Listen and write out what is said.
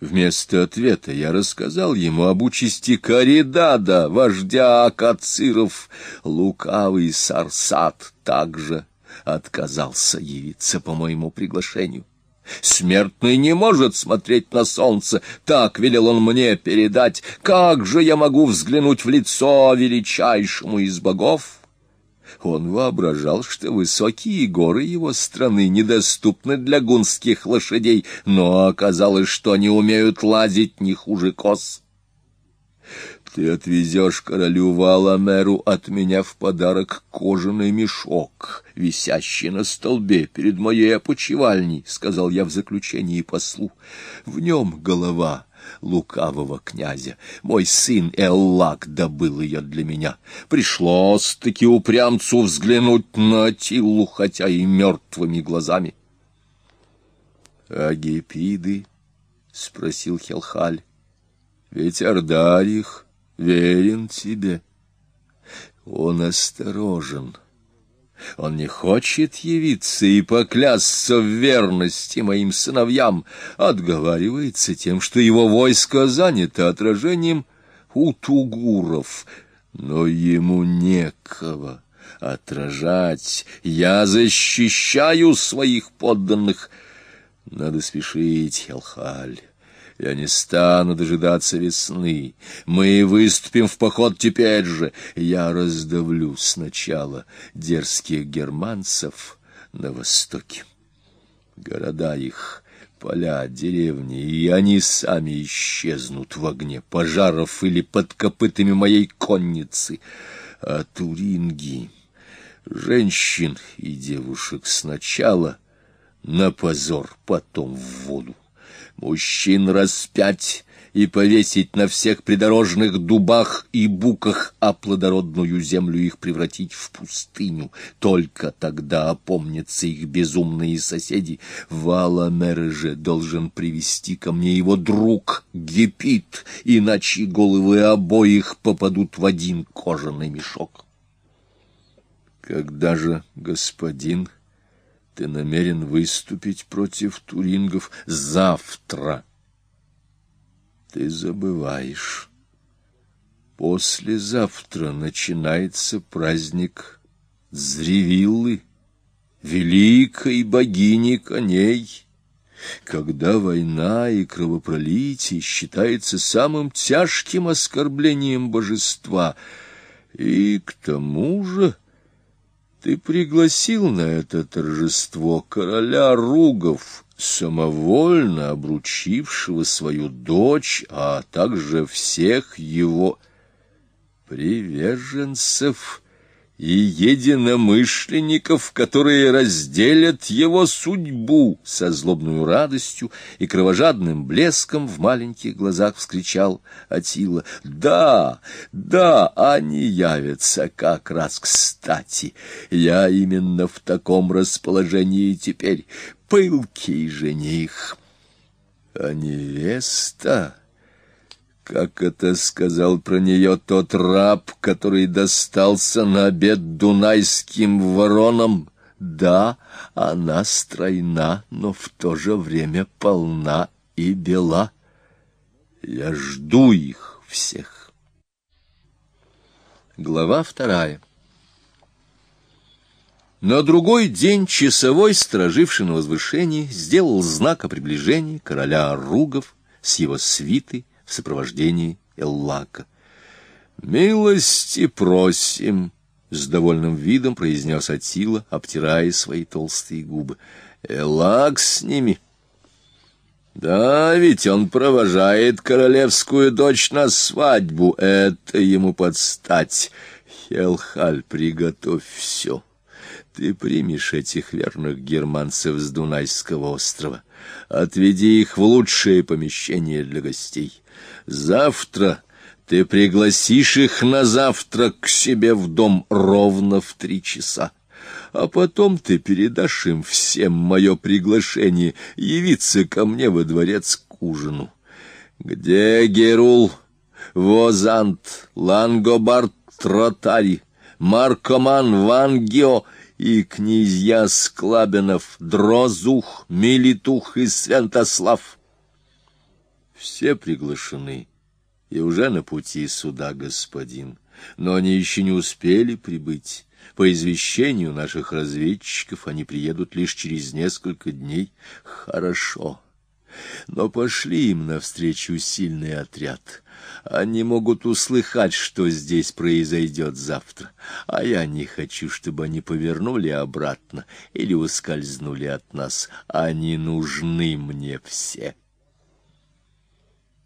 Вместо ответа я рассказал ему об участи Каридада, вождя Акациров. Лукавый Сарсат также отказался явиться по моему приглашению. Смертный не может смотреть на солнце, так велел он мне передать. Как же я могу взглянуть в лицо величайшему из богов? Он воображал, что высокие горы его страны недоступны для гунских лошадей, но оказалось, что они умеют лазить не хуже коз. Ты отвезешь королю Валамеру от меня в подарок кожаный мешок, висящий на столбе перед моей опочивальней, — сказал я в заключении послу. В нем голова лукавого князя. Мой сын Эллак добыл ее для меня. Пришлось-таки упрямцу взглянуть на Атиллу, хотя и мертвыми глазами. — А гепиды? — спросил Хелхаль. — Ведь Ардарих верен тебе. Он осторожен. — он не хочет явиться и поклясться в верности моим сыновьям, отговаривается тем, что его войско занято отражением утугуров, но ему некого отражать. Я защищаю своих подданных. Надо спешить, Хелхаль. Я не стану дожидаться весны. Мы выступим в поход теперь же. Я раздавлю сначала дерзких германцев на востоке. Города их, поля, деревни, и они сами исчезнут в огне пожаров или под копытами моей конницы. А туринги, женщин и девушек сначала на позор, потом в воду мужчин распять и повесить на всех придорожных дубах и буках, а плодородную землю их превратить в пустыню. Только тогда опомнятся их безумные соседи. Валамер же должен привести ко мне его друг Гепит, иначе головы обоих попадут в один кожаный мешок. Когда же господин ты намерен выступить против турингов завтра. Ты забываешь. Послезавтра начинается праздник Зревиллы, великой богини коней, когда война и кровопролитие считается самым тяжким оскорблением божества. И к тому же... Ты пригласил на это торжество короля Ругов, самовольно обручившего свою дочь, а также всех его приверженцев и единомышленников, которые разделят его судьбу, со злобной радостью и кровожадным блеском в маленьких глазах вскричал Атила. Да, да, они явятся как раз кстати. Я именно в таком расположении теперь, пылкий жених. А невеста... Как это сказал про нее тот раб, который достался на обед дунайским воронам? Да, она стройна, но в то же время полна и бела. Я жду их всех. Глава вторая На другой день часовой, стороживший на возвышении, сделал знак о приближении короля Ругов с его свитой, в сопровождении Эллака. «Милости просим!» — с довольным видом произнес Атила, обтирая свои толстые губы. «Эллак с ними!» «Да, ведь он провожает королевскую дочь на свадьбу. Это ему подстать. Хелхаль, приготовь все. Ты примешь этих верных германцев с Дунайского острова. Отведи их в лучшее помещение для гостей. Завтра ты пригласишь их на завтрак к себе в дом ровно в три часа. А потом ты передашь им всем мое приглашение явиться ко мне во дворец к ужину. Где Герул, Возант, Лангобард, Тротари, Маркоман, Вангио и князья Склабинов, Дрозух, Милитух и Святослав? Все приглашены, и уже на пути сюда, господин, но они еще не успели прибыть. По извещению наших разведчиков они приедут лишь через несколько дней. Хорошо. Но пошли им навстречу сильный отряд. Они могут услыхать, что здесь произойдет завтра, а я не хочу, чтобы они повернули обратно или ускользнули от нас. Они нужны мне все.